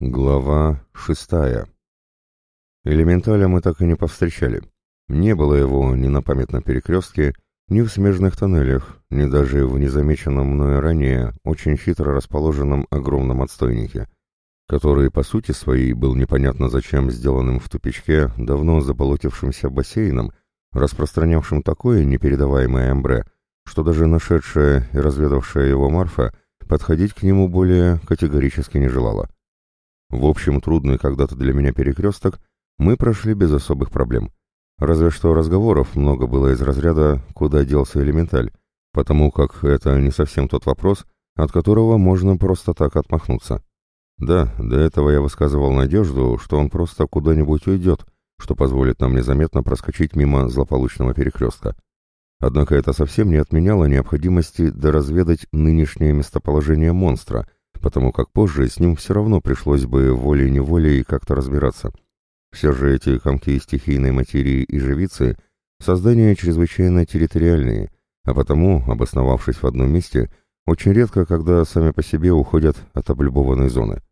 Глава шестая. Элементаля мы так и не повстречали. Не было его ни на памятном перекрестке, ни в смежных тоннелях, ни даже в незамеченном мною ранее очень хитро расположенном огромном отстойнике, который по сути своей был непонятно зачем сделанным в тупичке давно заболотившимся бассейном, распространявшим такое непередаваемое амбре, что даже нашедшая и разведавшая его Марфа подходить к нему более категорически не желала. В общем, трудный когда-то для меня перекресток мы прошли без особых проблем. Разве что разговоров много было из разряда «куда делся элементаль», потому как это не совсем тот вопрос, от которого можно просто так отмахнуться. Да, до этого я высказывал надежду, что он просто куда-нибудь уйдет, что позволит нам незаметно проскочить мимо злополучного перекрестка. Однако это совсем не отменяло необходимости доразведать нынешнее местоположение монстра — потому как позже с ним все равно пришлось бы волей-неволей как-то разбираться. Все же эти комки стихийной материи и живицы — создания чрезвычайно территориальные, а потому, обосновавшись в одном месте, очень редко, когда сами по себе уходят от облюбованной зоны.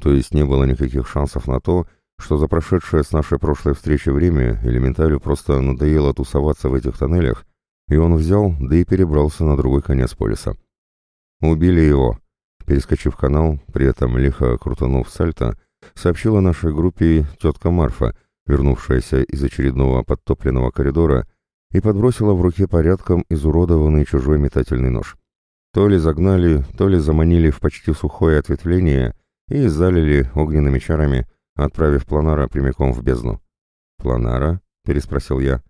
То есть не было никаких шансов на то, что за прошедшее с нашей прошлой встречи время элементалю просто надоело тусоваться в этих тоннелях, и он взял, да и перебрался на другой конец полиса. «Убили его», Перескочив канал, при этом лихо крутанув сальто, сообщила нашей группе тетка Марфа, вернувшаяся из очередного подтопленного коридора, и подбросила в руке порядком изуродованный чужой метательный нож. То ли загнали, то ли заманили в почти сухое ответвление и залили огненными чарами, отправив Планара прямиком в бездну. «Планара?» — переспросил я.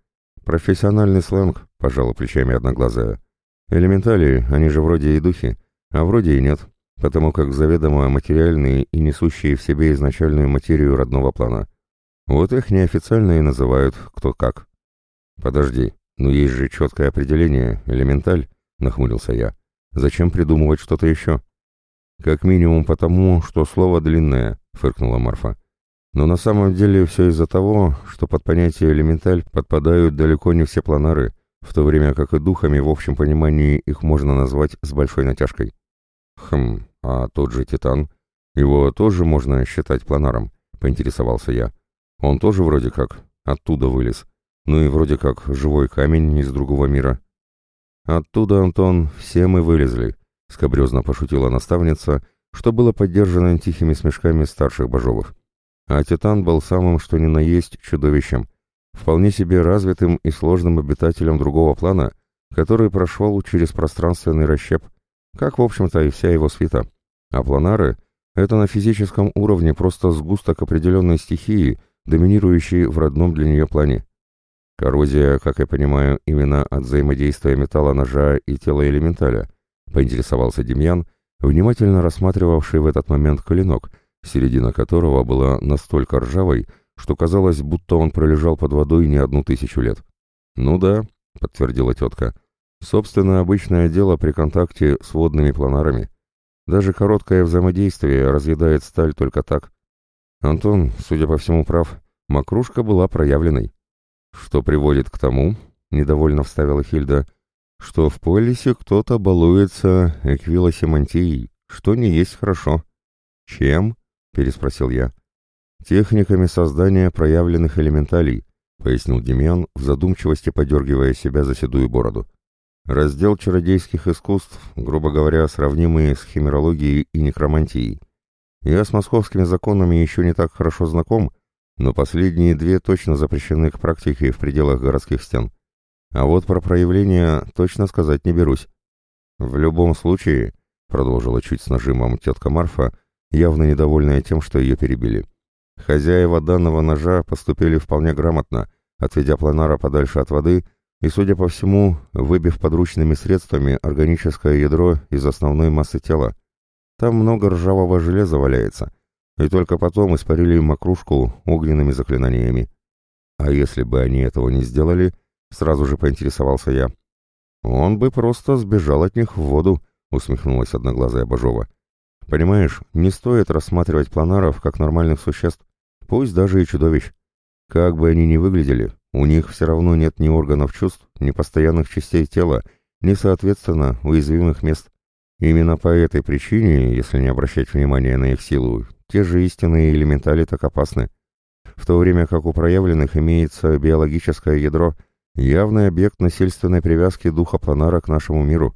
«Профессиональный сленг», — пожала плечами одноглазая. «Элементали, они же вроде и духи, а вроде и нет потому как заведомо материальные и несущие в себе изначальную материю родного плана. Вот их неофициально и называют кто как. «Подожди, но есть же четкое определение, элементаль», — нахмурился я. «Зачем придумывать что-то еще?» «Как минимум потому, что слово длинное», — фыркнула Марфа. «Но на самом деле все из-за того, что под понятие элементаль подпадают далеко не все планары, в то время как и духами в общем понимании их можно назвать с большой натяжкой». «Хм, а тот же Титан? Его тоже можно считать планаром?» — поинтересовался я. «Он тоже вроде как оттуда вылез. Ну и вроде как живой камень из другого мира». «Оттуда, Антон, все мы вылезли», — скобрезно пошутила наставница, что было поддержано тихими смешками старших божовых. А Титан был самым что ни на есть чудовищем, вполне себе развитым и сложным обитателем другого плана, который прошел через пространственный расщеп, как, в общем-то, и вся его свита. А планары — это на физическом уровне просто сгусток определенной стихии, доминирующей в родном для нее плане. Коррозия, как я понимаю, именно от взаимодействия металла ножа и тела элементаля, поинтересовался Демьян, внимательно рассматривавший в этот момент клинок, середина которого была настолько ржавой, что казалось, будто он пролежал под водой не одну тысячу лет. «Ну да», — подтвердила тетка, Собственно, обычное дело при контакте с водными планарами. Даже короткое взаимодействие разъедает сталь только так. Антон, судя по всему, прав. Макрушка была проявленной. Что приводит к тому, недовольно вставила Хильда, что в полисе кто-то балуется эквилосемантией, что не есть хорошо. Чем? переспросил я. Техниками создания проявленных элементалей, пояснил Демьян, в задумчивости подергивая себя за седую бороду. Раздел чародейских искусств, грубо говоря, сравнимый с химерологией и некромантией. Я с московскими законами еще не так хорошо знаком, но последние две точно запрещены к практике в пределах городских стен. А вот про проявление точно сказать не берусь. В любом случае, продолжила чуть с нажимом тетка Марфа, явно недовольная тем, что ее перебили. Хозяева данного ножа поступили вполне грамотно, отведя планара подальше от воды и, судя по всему, выбив подручными средствами органическое ядро из основной массы тела. Там много ржавого железа валяется, и только потом испарили макрушку огненными заклинаниями. А если бы они этого не сделали, сразу же поинтересовался я. Он бы просто сбежал от них в воду, усмехнулась одноглазая Бажова. Понимаешь, не стоит рассматривать планаров как нормальных существ, пусть даже и чудовищ. Как бы они ни выглядели, у них все равно нет ни органов чувств, ни постоянных частей тела, ни, соответственно, уязвимых мест. Именно по этой причине, если не обращать внимания на их силу, те же истинные элементали так опасны. В то время как у проявленных имеется биологическое ядро, явный объект насильственной привязки духа планара к нашему миру.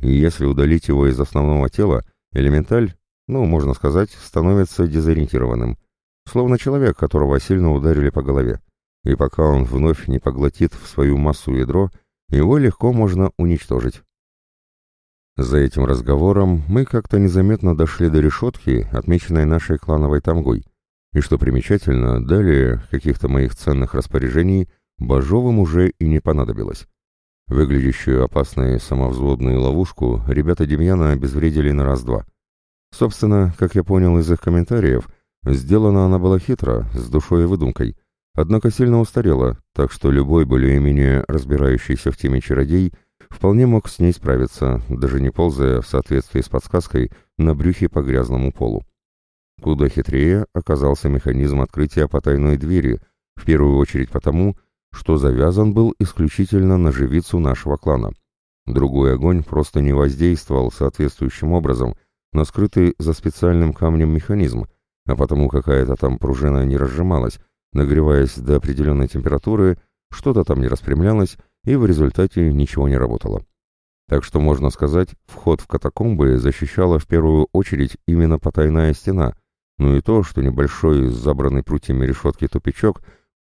И если удалить его из основного тела, элементаль, ну, можно сказать, становится дезориентированным, словно человек, которого сильно ударили по голове. И пока он вновь не поглотит в свою массу ядро, его легко можно уничтожить. За этим разговором мы как-то незаметно дошли до решетки, отмеченной нашей клановой тамгой, и, что примечательно, далее каких-то моих ценных распоряжений Бажовым уже и не понадобилось. Выглядящую опасной самовзводную ловушку ребята Демьяна обезвредили на раз-два. Собственно, как я понял из их комментариев, сделана она была хитро, с душой и выдумкой, однако сильно устарела, так что любой более-менее разбирающийся в теме чародей – вполне мог с ней справиться, даже не ползая в соответствии с подсказкой на брюхе по грязному полу. Куда хитрее оказался механизм открытия потайной двери, в первую очередь потому, что завязан был исключительно на живицу нашего клана. Другой огонь просто не воздействовал соответствующим образом на скрытый за специальным камнем механизм, а потому какая-то там пружина не разжималась, нагреваясь до определенной температуры, что-то там не распрямлялось, и в результате ничего не работало. Так что, можно сказать, вход в катакомбы защищала в первую очередь именно потайная стена, ну и то, что небольшой забранный прутьями решетки тупичок,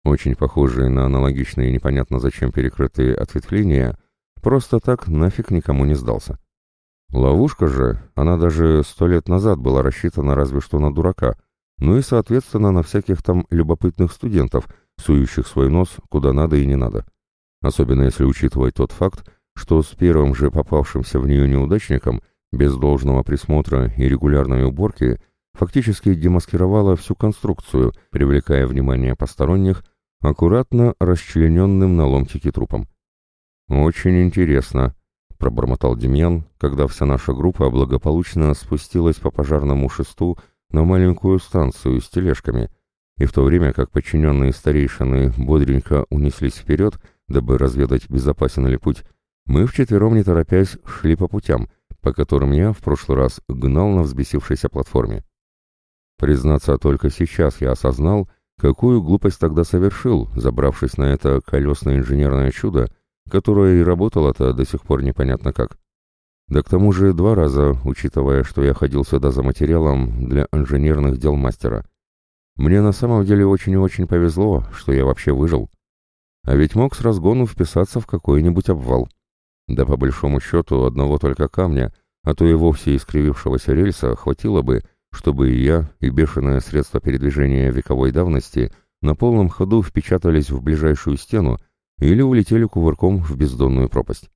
очень похожий на аналогичные непонятно зачем перекрытые ответвления, просто так нафиг никому не сдался. Ловушка же, она даже сто лет назад была рассчитана разве что на дурака, ну и, соответственно, на всяких там любопытных студентов, сующих свой нос куда надо и не надо особенно если учитывать тот факт, что с первым же попавшимся в нее неудачником, без должного присмотра и регулярной уборки, фактически демаскировала всю конструкцию, привлекая внимание посторонних, аккуратно расчлененным на ломтики трупом. «Очень интересно», — пробормотал Демьян, когда вся наша группа благополучно спустилась по пожарному шесту на маленькую станцию с тележками, и в то время как подчиненные старейшины бодренько унеслись вперед, — Дабы разведать, безопасен ли путь, мы вчетвером, не торопясь, шли по путям, по которым я в прошлый раз гнал на взбесившейся платформе. Признаться, только сейчас я осознал, какую глупость тогда совершил, забравшись на это колесное инженерное чудо, которое и работало-то до сих пор непонятно как. Да к тому же два раза, учитывая, что я ходил сюда за материалом для инженерных дел мастера. Мне на самом деле очень и очень повезло, что я вообще выжил. А ведь мог с разгону вписаться в какой-нибудь обвал. Да по большому счету одного только камня, а то и вовсе искривившегося рельса хватило бы, чтобы и я, и бешеное средство передвижения вековой давности на полном ходу впечатались в ближайшую стену или улетели кувырком в бездонную пропасть.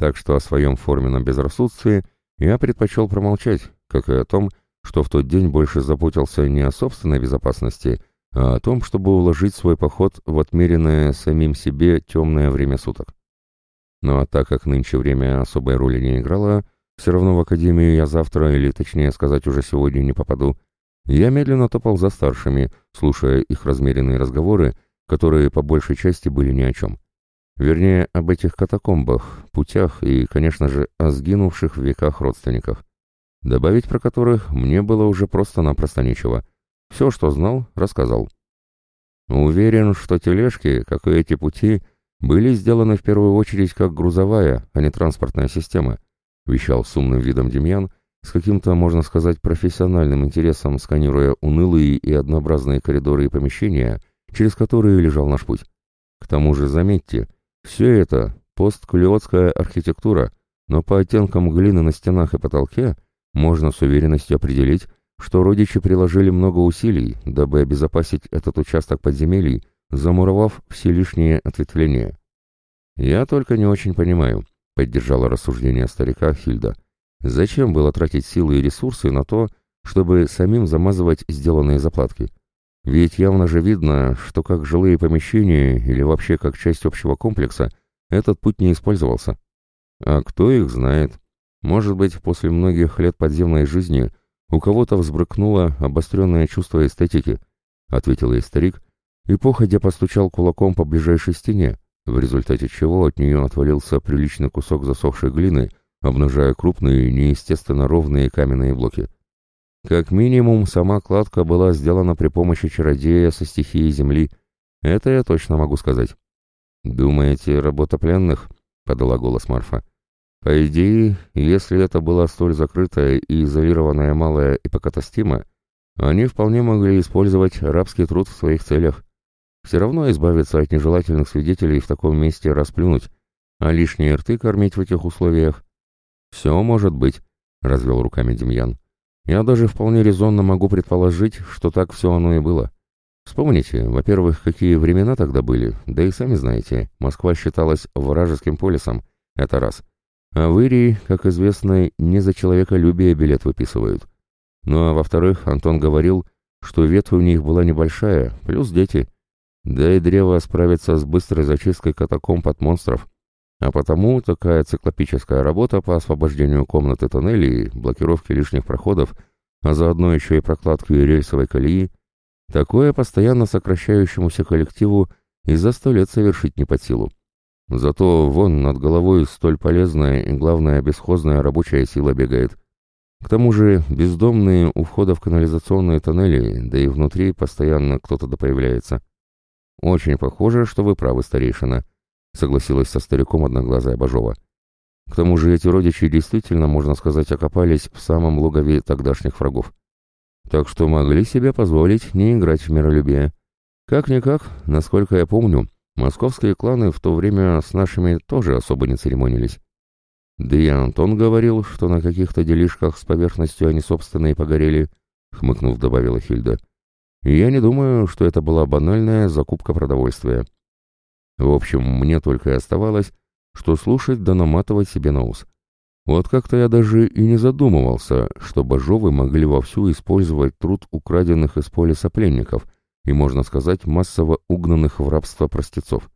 Так что о своем форменном безрассудстве я предпочел промолчать, как и о том, что в тот день больше заботился не о собственной безопасности, а о том, чтобы уложить свой поход в отмеренное самим себе темное время суток. Ну а так как нынче время особой роли не играло, все равно в академию я завтра, или точнее сказать уже сегодня, не попаду, я медленно топал за старшими, слушая их размеренные разговоры, которые по большей части были ни о чем. Вернее, об этих катакомбах, путях и, конечно же, о сгинувших в веках родственниках, добавить про которых мне было уже просто-напросто нечего — все, что знал, рассказал. Уверен, что тележки, как и эти пути, были сделаны в первую очередь как грузовая, а не транспортная система, вещал с умным видом Демьян, с каким-то, можно сказать, профессиональным интересом сканируя унылые и однообразные коридоры и помещения, через которые лежал наш путь. К тому же, заметьте, все это постклиотская архитектура, но по оттенкам глины на стенах и потолке можно с уверенностью определить, что родичи приложили много усилий, дабы обезопасить этот участок подземелий, замуровав все лишние ответвления. «Я только не очень понимаю», — поддержала рассуждение старика Хильда. «Зачем было тратить силы и ресурсы на то, чтобы самим замазывать сделанные заплатки? Ведь явно же видно, что как жилые помещения или вообще как часть общего комплекса этот путь не использовался. А кто их знает? Может быть, после многих лет подземной жизни «У кого-то взбрыкнуло обостренное чувство эстетики», — ответил ей старик, и походя постучал кулаком по ближайшей стене, в результате чего от нее отвалился приличный кусок засохшей глины, обнажая крупные, неестественно ровные каменные блоки. Как минимум, сама кладка была сделана при помощи чародея со стихией земли. Это я точно могу сказать. «Думаете, работа пленных?» — подала голос Марфа. «По идее, если это была столь закрытая и изолированная малая ипокатастима, они вполне могли использовать рабский труд в своих целях. Все равно избавиться от нежелательных свидетелей в таком месте расплюнуть, а лишние рты кормить в этих условиях. «Все может быть», — развел руками Демьян. «Я даже вполне резонно могу предположить, что так все оно и было. Вспомните, во-первых, какие времена тогда были, да и сами знаете, Москва считалась вражеским полисом, это раз. А в Ирии, как известно, не за человеколюбие билет выписывают. Ну а во-вторых, Антон говорил, что ветвь у них была небольшая, плюс дети. Да и древо справится с быстрой зачисткой катакомб от монстров. А потому такая циклопическая работа по освобождению комнаты тоннелей, блокировке лишних проходов, а заодно еще и прокладке рельсовой колеи, такое постоянно сокращающемуся коллективу и за сто лет совершить не под силу. Зато вон над головой столь полезная и, главное, бесхозная рабочая сила бегает. К тому же бездомные у входа в канализационные тоннели, да и внутри постоянно кто-то да появляется. Очень похоже, что вы правы, старейшина. — согласилась со стариком одноглазая Бажова. К тому же эти родичи действительно, можно сказать, окопались в самом логове тогдашних врагов. Так что могли себе позволить не играть в миролюбие. Как-никак, насколько я помню, московские кланы в то время с нашими тоже особо не церемонились. Да и Антон говорил, что на каких-то делишках с поверхностью они собственно и погорели, хмыкнув, добавила Хильда. И я не думаю, что это была банальная закупка продовольствия. В общем, мне только и оставалось, что слушать да наматывать себе на ус. Вот как-то я даже и не задумывался, что божовы могли вовсю использовать труд украденных из поля сопленников и, можно сказать, массово угнанных в рабство простецов.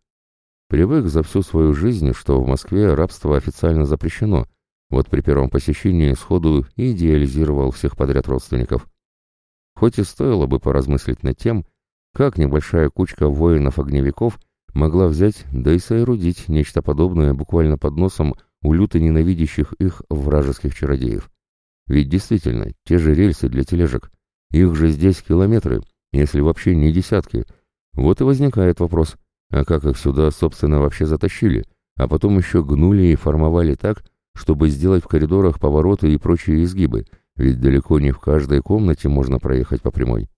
Привык за всю свою жизнь, что в Москве рабство официально запрещено, вот при первом посещении сходу идеализировал всех подряд родственников. Хоть и стоило бы поразмыслить над тем, как небольшая кучка воинов-огневиков – могла взять, да и соорудить нечто подобное буквально под носом у люто ненавидящих их вражеских чародеев. Ведь действительно, те же рельсы для тележек, их же здесь километры, если вообще не десятки. Вот и возникает вопрос, а как их сюда, собственно, вообще затащили, а потом еще гнули и формовали так, чтобы сделать в коридорах повороты и прочие изгибы, ведь далеко не в каждой комнате можно проехать по прямой.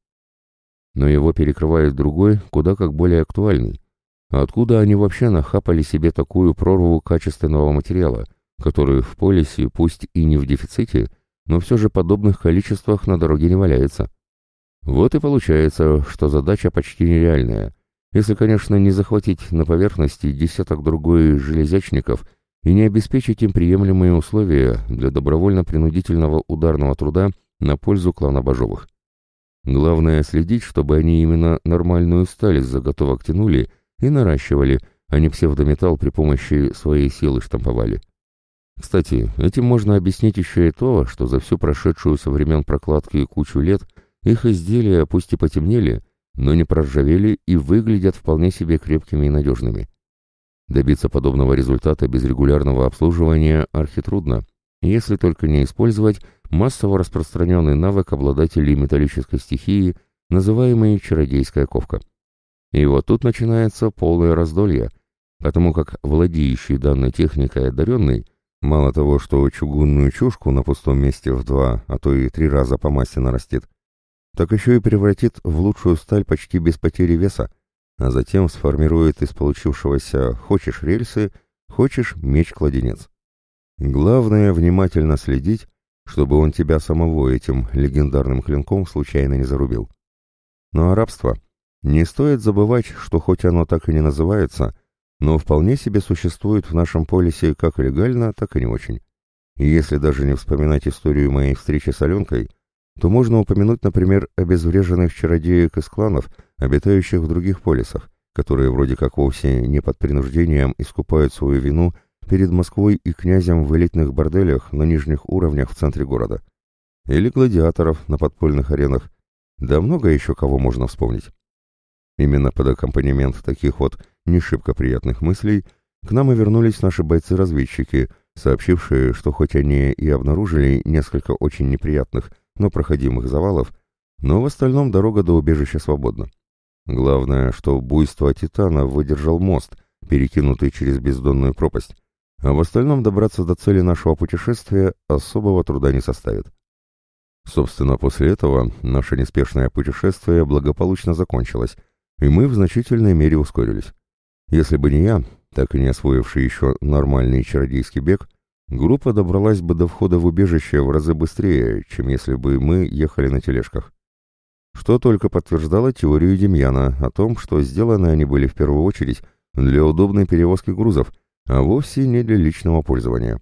Но его перекрывает другой, куда как более актуальный, Откуда они вообще нахапали себе такую прорву качественного материала, который в полисе, пусть и не в дефиците, но все же подобных количествах на дороге не валяется? Вот и получается, что задача почти нереальная, если, конечно, не захватить на поверхности десяток другой железячников и не обеспечить им приемлемые условия для добровольно-принудительного ударного труда на пользу клана Бажовых. Главное следить, чтобы они именно нормальную сталь заготовок тянули и наращивали, а не псевдометалл при помощи своей силы штамповали. Кстати, этим можно объяснить еще и то, что за всю прошедшую со времен прокладки кучу лет их изделия пусть и потемнели, но не проржавели и выглядят вполне себе крепкими и надежными. Добиться подобного результата без регулярного обслуживания архитрудно, если только не использовать массово распространенный навык обладателей металлической стихии, называемый чародейская ковка. И вот тут начинается полное раздолье, потому как владеющий данной техникой одаренный, мало того, что чугунную чушку на пустом месте в два, а то и три раза по массе нарастит, так еще и превратит в лучшую сталь почти без потери веса, а затем сформирует из получившегося «хочешь рельсы», «хочешь меч-кладенец». Главное внимательно следить, чтобы он тебя самого этим легендарным клинком случайно не зарубил. Ну а рабство — не стоит забывать, что хоть оно так и не называется, но вполне себе существует в нашем полисе как легально, так и не очень. И если даже не вспоминать историю моей встречи с Аленкой, то можно упомянуть, например, обезвреженных чародеек из кланов, обитающих в других полисах, которые вроде как вовсе не под принуждением искупают свою вину перед Москвой и князем в элитных борделях на нижних уровнях в центре города. Или гладиаторов на подпольных аренах. Да много еще кого можно вспомнить. Именно под аккомпанемент таких вот не шибко приятных мыслей к нам и вернулись наши бойцы-разведчики, сообщившие, что хоть они и обнаружили несколько очень неприятных, но проходимых завалов, но в остальном дорога до убежища свободна. Главное, что буйство Титана выдержал мост, перекинутый через бездонную пропасть, а в остальном добраться до цели нашего путешествия особого труда не составит. Собственно, после этого наше неспешное путешествие благополучно закончилось, и мы в значительной мере ускорились. Если бы не я, так и не освоивший еще нормальный чародейский бег, группа добралась бы до входа в убежище в разы быстрее, чем если бы мы ехали на тележках. Что только подтверждало теорию Демьяна о том, что сделаны они были в первую очередь для удобной перевозки грузов, а вовсе не для личного пользования.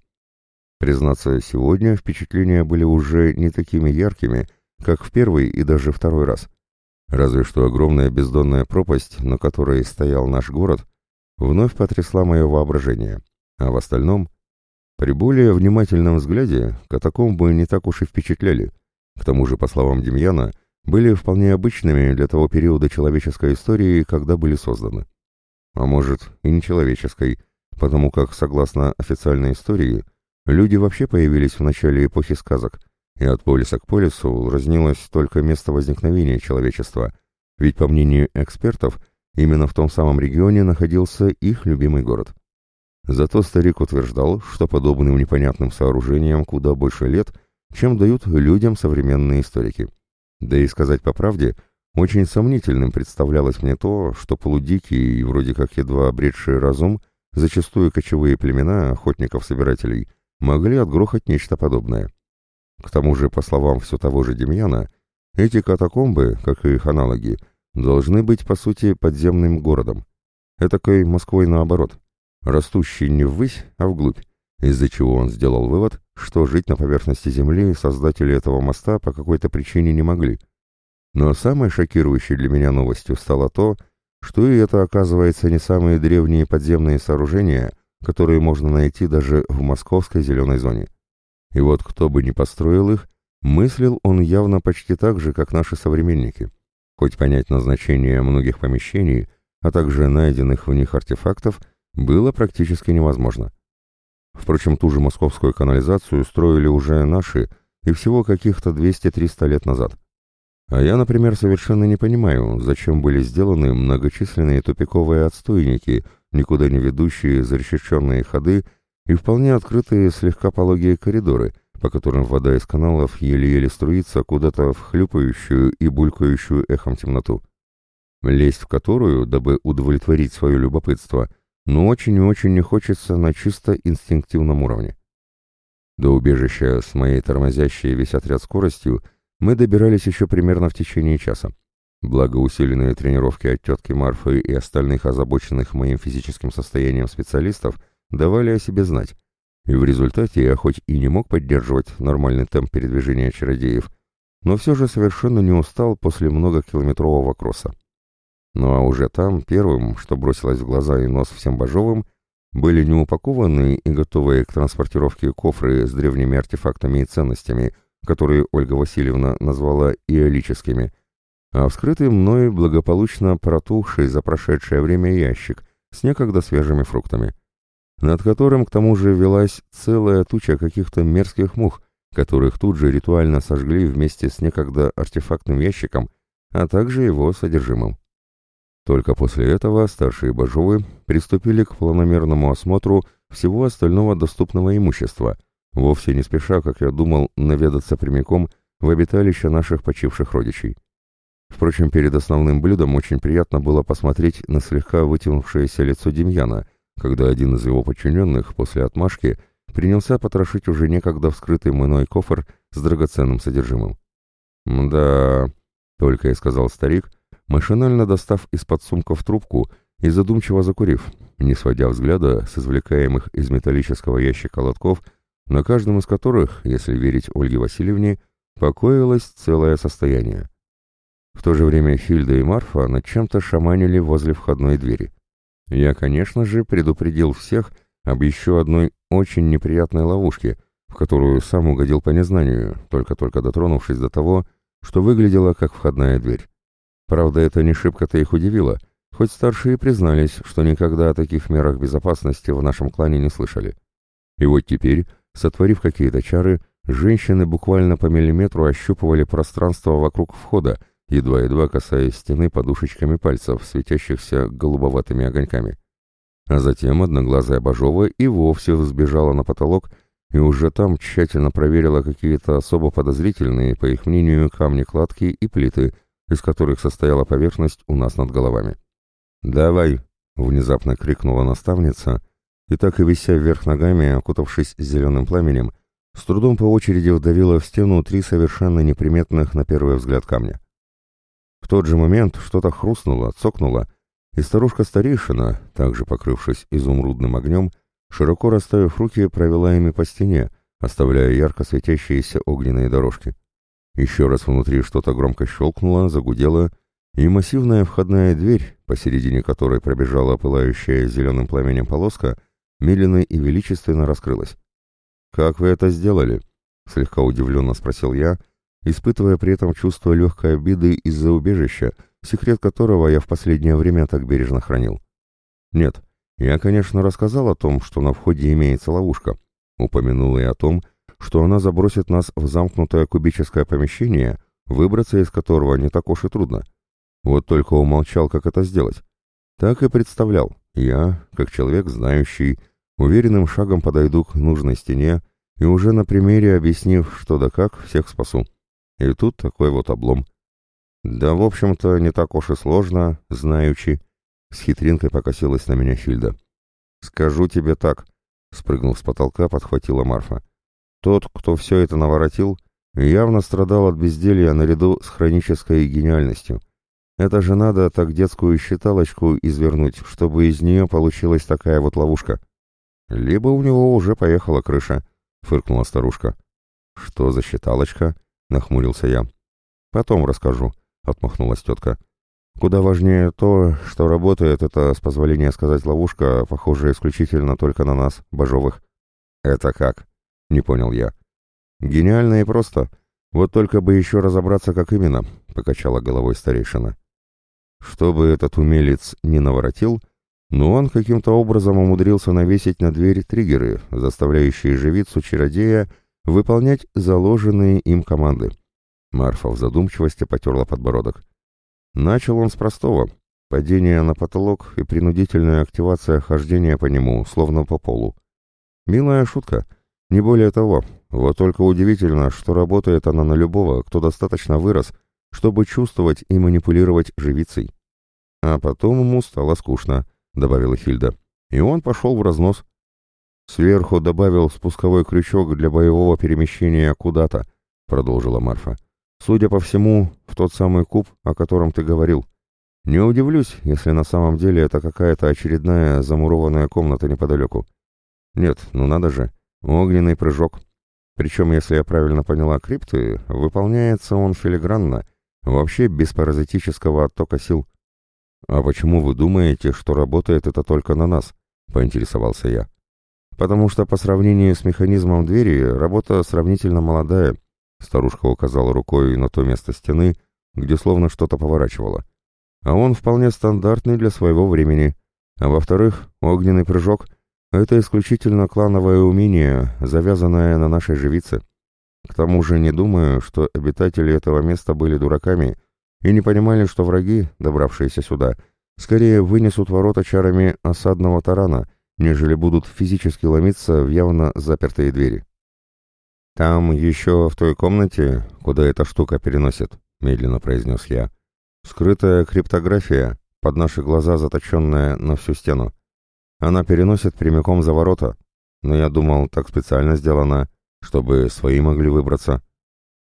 Признаться, сегодня впечатления были уже не такими яркими, как в первый и даже второй раз. Разве что огромная бездонная пропасть, на которой стоял наш город, вновь потрясла мое воображение. А в остальном, при более внимательном взгляде, катакомбы не так уж и впечатляли. К тому же, по словам Демьяна, были вполне обычными для того периода человеческой истории, когда были созданы. А может, и не человеческой, потому как, согласно официальной истории, Люди вообще появились в начале эпохи сказок, и от полиса к полису разнилось только место возникновения человечества, ведь, по мнению экспертов, именно в том самом регионе находился их любимый город. Зато старик утверждал, что подобным непонятным сооружениям куда больше лет, чем дают людям современные историки. Да и сказать по правде, очень сомнительным представлялось мне то, что полудикие и вроде как едва обретшие разум, зачастую кочевые племена охотников-собирателей – могли отгрохать нечто подобное. К тому же, по словам все того же Демьяна, эти катакомбы, как и их аналоги, должны быть, по сути, подземным городом. Этакой Москвой наоборот, растущий не ввысь, а вглубь, из-за чего он сделал вывод, что жить на поверхности Земли создатели этого моста по какой-то причине не могли. Но самой шокирующей для меня новостью стало то, что и это, оказывается, не самые древние подземные сооружения – которые можно найти даже в московской зеленой зоне. И вот кто бы ни построил их, мыслил он явно почти так же, как наши современники. Хоть понять назначение многих помещений, а также найденных в них артефактов, было практически невозможно. Впрочем, ту же московскую канализацию строили уже наши и всего каких-то 200-300 лет назад. А я, например, совершенно не понимаю, зачем были сделаны многочисленные тупиковые отстойники – никуда не ведущие защищенные ходы и вполне открытые слегка пологие коридоры, по которым вода из каналов еле-еле струится куда-то в хлюпающую и булькающую эхом темноту. Лезть в которую, дабы удовлетворить свое любопытство, но очень и очень не хочется на чисто инстинктивном уровне. До убежища с моей тормозящей весь отряд скоростью мы добирались еще примерно в течение часа. Благо усиленные тренировки от тетки Марфы и остальных озабоченных моим физическим состоянием специалистов давали о себе знать, и в результате я хоть и не мог поддерживать нормальный темп передвижения чародеев, но все же совершенно не устал после многокилометрового кросса. Ну а уже там первым, что бросилось в глаза и нос всем божовым, были неупакованные и готовые к транспортировке кофры с древними артефактами и ценностями, которые Ольга Васильевна назвала иолическими – а вскрытый мной благополучно протухший за прошедшее время ящик с некогда свежими фруктами, над которым к тому же велась целая туча каких-то мерзких мух, которых тут же ритуально сожгли вместе с некогда артефактным ящиком, а также его содержимым. Только после этого старшие Бажовы приступили к планомерному осмотру всего остального доступного имущества, вовсе не спеша, как я думал, наведаться прямиком в обиталище наших почивших родичей. Впрочем, перед основным блюдом очень приятно было посмотреть на слегка вытянувшееся лицо Демьяна, когда один из его подчиненных после отмашки принялся потрошить уже некогда вскрытый мной кофр с драгоценным содержимым. «Да...» — только и сказал старик, машинально достав из-под сумков трубку и задумчиво закурив, не сводя взгляда с извлекаемых из металлического ящика лотков, на каждом из которых, если верить Ольге Васильевне, покоилось целое состояние. В то же время Хильда и Марфа над чем-то шаманили возле входной двери. Я, конечно же, предупредил всех об еще одной очень неприятной ловушке, в которую сам угодил по незнанию, только-только дотронувшись до того, что выглядело как входная дверь. Правда, это не шибко-то их удивило, хоть старшие признались, что никогда о таких мерах безопасности в нашем клане не слышали. И вот теперь, сотворив какие-то чары, женщины буквально по миллиметру ощупывали пространство вокруг входа, едва-едва касаясь стены подушечками пальцев, светящихся голубоватыми огоньками. А затем одноглазая Бажова и вовсе взбежала на потолок и уже там тщательно проверила какие-то особо подозрительные, по их мнению, камни-кладки и плиты, из которых состояла поверхность у нас над головами. «Давай!» — внезапно крикнула наставница, и так и вися вверх ногами, окутавшись зеленым пламенем, с трудом по очереди вдавила в стену три совершенно неприметных на первый взгляд камня. В тот же момент что-то хрустнуло, цокнуло, и старушка-старейшина, также покрывшись изумрудным огнем, широко расставив руки, провела ими по стене, оставляя ярко светящиеся огненные дорожки. Еще раз внутри что-то громко щелкнуло, загудело, и массивная входная дверь, посередине которой пробежала пылающая зеленым пламенем полоска, медленно и величественно раскрылась. «Как вы это сделали?» — слегка удивленно спросил я, испытывая при этом чувство легкой обиды из-за убежища, секрет которого я в последнее время так бережно хранил. «Нет, я, конечно, рассказал о том, что на входе имеется ловушка, упомянул и о том, что она забросит нас в замкнутое кубическое помещение, выбраться из которого не так уж и трудно. Вот только умолчал, как это сделать. Так и представлял. Я, как человек знающий, уверенным шагом подойду к нужной стене и уже на примере объяснив, что да как, всех спасу. И тут такой вот облом. Да, в общем-то, не так уж и сложно, знаючи. С хитринкой покосилась на меня Хильда. «Скажу тебе так», — спрыгнув с потолка, подхватила Марфа. «Тот, кто все это наворотил, явно страдал от безделья наряду с хронической гениальностью. Это же надо так детскую считалочку извернуть, чтобы из нее получилась такая вот ловушка. Либо у него уже поехала крыша, фыркнула старушка. Что за считалочка? Нахмурился я. Потом расскажу, отмахнулась тетка. Куда важнее то, что работает это, с позволения сказать, ловушка, похожая исключительно только на нас, божовых. Это как? Не понял я. Гениально и просто. Вот только бы еще разобраться, как именно, покачала головой старейшина. Чтобы этот умелец не наворотил, но он каким-то образом умудрился навесить на дверь триггеры, заставляющие живицу-чародея выполнять заложенные им команды. Марфа в задумчивости потерла подбородок. Начал он с простого. Падение на потолок и принудительная активация хождения по нему, словно по полу. Милая шутка, не более того. Вот только удивительно, что работает она на любого, кто достаточно вырос, чтобы чувствовать и манипулировать живицей. А потом ему стало скучно, добавила Хильда, и он пошел в разнос. Сверху добавил спусковой крючок для боевого перемещения куда-то, продолжила Марфа. Судя по всему, в тот самый куб, о котором ты говорил. Не удивлюсь, если на самом деле это какая-то очередная замурованная комната неподалеку. Нет, ну надо же, огненный прыжок. Причем, если я правильно поняла крипты, выполняется он филигранно, Вообще без паразитического оттока сил. «А почему вы думаете, что работает это только на нас?» — поинтересовался я. «Потому что по сравнению с механизмом двери работа сравнительно молодая», — старушка указала рукой на то место стены, где словно что-то поворачивало. «А он вполне стандартный для своего времени. А во-вторых, огненный прыжок — это исключительно клановое умение, завязанное на нашей живице». К тому же не думаю, что обитатели этого места были дураками и не понимали, что враги, добравшиеся сюда, скорее вынесут ворота чарами осадного тарана, нежели будут физически ломиться в явно запертые двери. «Там еще в той комнате, куда эта штука переносит», — медленно произнес я, — «скрытая криптография, под наши глаза заточенная на всю стену. Она переносит прямиком за ворота, но я думал, так специально сделано, чтобы свои могли выбраться.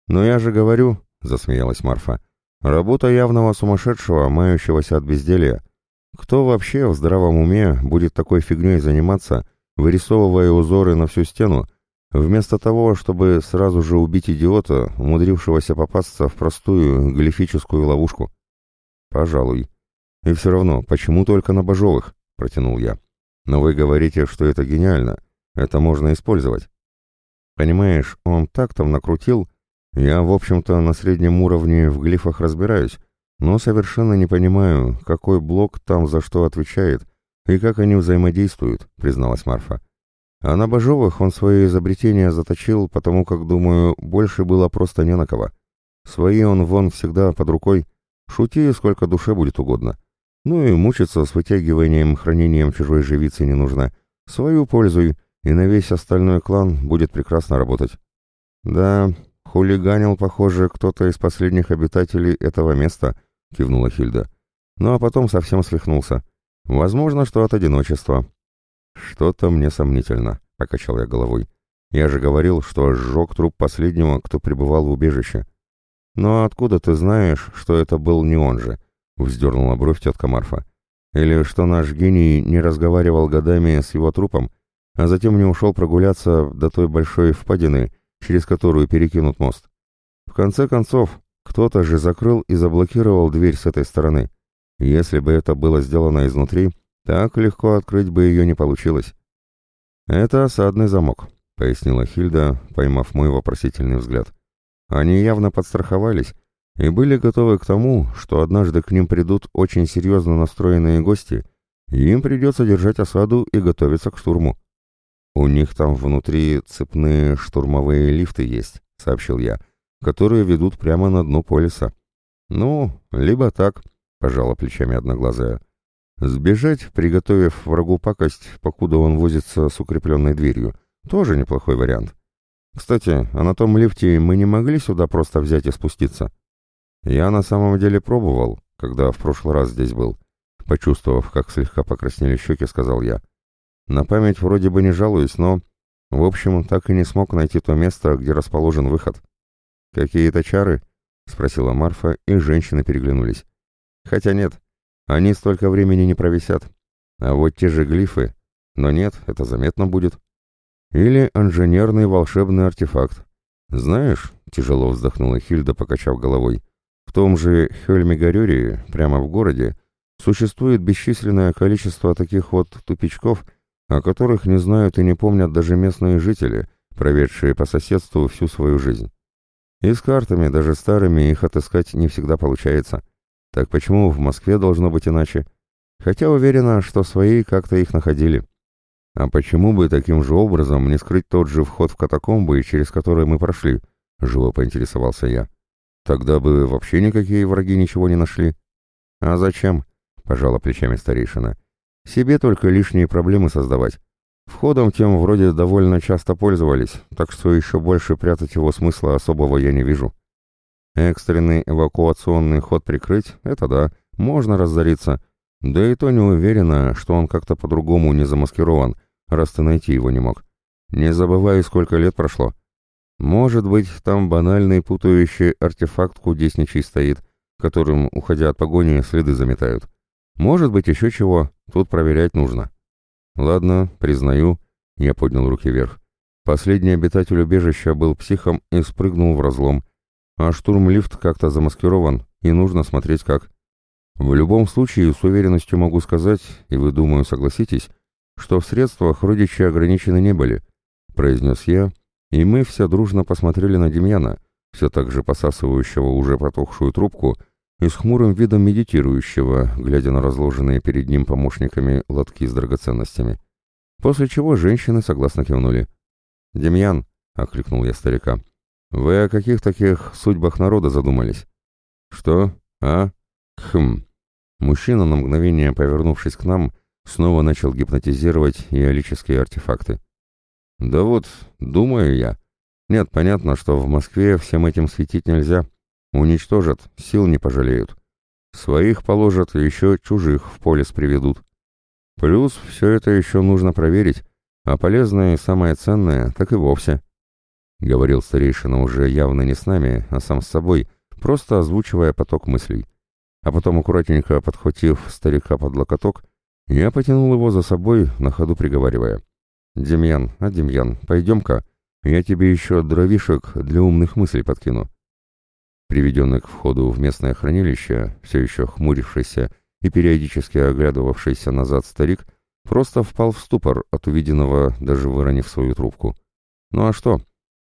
«Но я же говорю», — засмеялась Марфа, — «работа явного сумасшедшего, мающегося от безделья. Кто вообще в здравом уме будет такой фигней заниматься, вырисовывая узоры на всю стену, вместо того, чтобы сразу же убить идиота, умудрившегося попасться в простую глифическую ловушку?» «Пожалуй. И все равно, почему только на Бажовых?» — протянул я. «Но вы говорите, что это гениально. Это можно использовать». Понимаешь, он так там накрутил. Я, в общем-то, на среднем уровне в глифах разбираюсь, но совершенно не понимаю, какой блок там за что отвечает и как они взаимодействуют, призналась Марфа. А на Бажовых он свои изобретения заточил, потому как, думаю, больше было просто не на кого. Свои он вон всегда под рукой. Шути, сколько душе будет угодно. Ну и мучиться с вытягиванием, хранением чужой живицы не нужно. Свою пользуй, и на весь остальной клан будет прекрасно работать. Да, хулиганил, похоже, кто-то из последних обитателей этого места, кивнула Хильда. Ну а потом совсем свихнулся. Возможно, что от одиночества. Что-то мне сомнительно, покачал я головой. Я же говорил, что сжег труп последнего, кто пребывал в убежище. Но откуда ты знаешь, что это был не он же? Вздернула бровь тетка Марфа. Или что наш гений не разговаривал годами с его трупом, а затем не ушел прогуляться до той большой впадины, через которую перекинут мост. В конце концов, кто-то же закрыл и заблокировал дверь с этой стороны. Если бы это было сделано изнутри, так легко открыть бы ее не получилось. «Это осадный замок», — пояснила Хильда, поймав мой вопросительный взгляд. «Они явно подстраховались и были готовы к тому, что однажды к ним придут очень серьезно настроенные гости, и им придется держать осаду и готовиться к штурму. «У них там внутри цепные штурмовые лифты есть», — сообщил я, «которые ведут прямо на дно полиса». «Ну, либо так», — пожала плечами одноглазая. «Сбежать, приготовив врагу пакость, покуда он возится с укрепленной дверью, тоже неплохой вариант. Кстати, а на том лифте мы не могли сюда просто взять и спуститься?» «Я на самом деле пробовал, когда в прошлый раз здесь был». Почувствовав, как слегка покраснели щеки, сказал я. На память вроде бы не жалуюсь, но... В общем, так и не смог найти то место, где расположен выход. «Какие-то чары?» — спросила Марфа, и женщины переглянулись. «Хотя нет, они столько времени не провисят. А вот те же глифы... Но нет, это заметно будет. Или инженерный волшебный артефакт. Знаешь, — тяжело вздохнула Хильда, покачав головой, — в том же Хельмигарюрии, прямо в городе, существует бесчисленное количество таких вот тупичков — о которых не знают и не помнят даже местные жители, проведшие по соседству всю свою жизнь. И с картами, даже старыми, их отыскать не всегда получается. Так почему в Москве должно быть иначе? Хотя уверена, что свои как-то их находили. А почему бы таким же образом не скрыть тот же вход в катакомбы, через который мы прошли? Живо поинтересовался я. Тогда бы вообще никакие враги ничего не нашли. А зачем? Пожала плечами старейшина. Себе только лишние проблемы создавать. Входом тем вроде довольно часто пользовались, так что еще больше прятать его смысла особого я не вижу. Экстренный эвакуационный ход прикрыть — это да, можно разориться. Да и то не уверена, что он как-то по-другому не замаскирован, раз ты найти его не мог. Не забывай, сколько лет прошло. Может быть, там банальный путающий артефакт кудесничий стоит, которым, уходя от погони, следы заметают. Может быть, еще чего, тут проверять нужно. Ладно, признаю, я поднял руки вверх. Последний обитатель убежища был психом и спрыгнул в разлом, а штурм-лифт как-то замаскирован, и нужно смотреть как. В любом случае, с уверенностью могу сказать, и вы, думаю, согласитесь, что в средствах родичи ограничены не были, произнес я, и мы все дружно посмотрели на Демьяна, все так же посасывающего уже потухшую трубку, и с хмурым видом медитирующего, глядя на разложенные перед ним помощниками лотки с драгоценностями. После чего женщины согласно кивнули. «Демьян», — окликнул я старика, — «вы о каких таких судьбах народа задумались?» «Что? А? Хм». Мужчина, на мгновение повернувшись к нам, снова начал гипнотизировать иолические артефакты. «Да вот, думаю я. Нет, понятно, что в Москве всем этим светить нельзя». Уничтожат, сил не пожалеют. Своих положат, еще чужих в полис приведут. Плюс все это еще нужно проверить, а полезное и самое ценное так и вовсе. Говорил старейшина уже явно не с нами, а сам с собой, просто озвучивая поток мыслей. А потом, аккуратненько подхватив старика под локоток, я потянул его за собой, на ходу приговаривая. «Демьян, а, Демьян, пойдем-ка, я тебе еще дровишек для умных мыслей подкину». Приведенный к входу в местное хранилище, все еще хмурившийся и периодически оглядывавшийся назад старик, просто впал в ступор от увиденного, даже выронив свою трубку. Ну а что?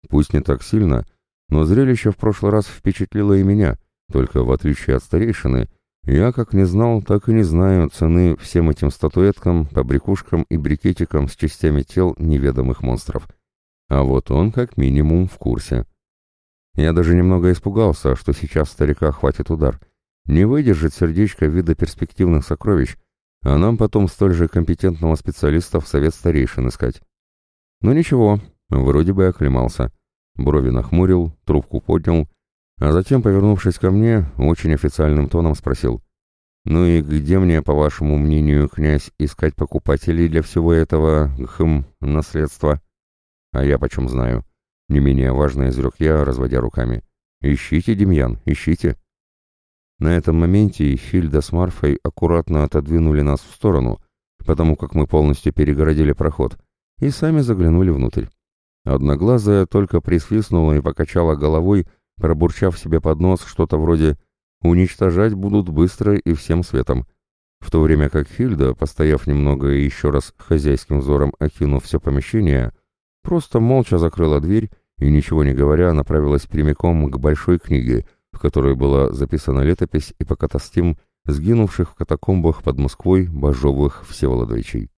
Пусть не так сильно, но зрелище в прошлый раз впечатлило и меня, только в отличие от старейшины, Я как не знал, так и не знаю цены всем этим статуэткам, побрякушкам и брикетикам с частями тел неведомых монстров. А вот он как минимум в курсе. Я даже немного испугался, что сейчас старика хватит удар. Не выдержит сердечко вида перспективных сокровищ, а нам потом столь же компетентного специалиста в совет старейшин искать. Но ничего, вроде бы оклемался. Брови нахмурил, трубку поднял, а затем, повернувшись ко мне, очень официальным тоном спросил. «Ну и где мне, по вашему мнению, князь, искать покупателей для всего этого, хм, наследства?» «А я почем знаю?» Не менее важно изрек я, разводя руками. «Ищите, Демьян, ищите!» На этом моменте Хильда с Марфой аккуратно отодвинули нас в сторону, потому как мы полностью перегородили проход, и сами заглянули внутрь. Одноглазая только присвистнула и покачала головой, пробурчав себе под нос что-то вроде «уничтожать будут быстро и всем светом», в то время как Хильда, постояв немного и еще раз хозяйским взором окинув все помещение, просто молча закрыла дверь и, ничего не говоря, направилась прямиком к большой книге — в которой была записана летопись и покатастим сгинувших в катакомбах под Москвой Бажовых Всеволодовичей.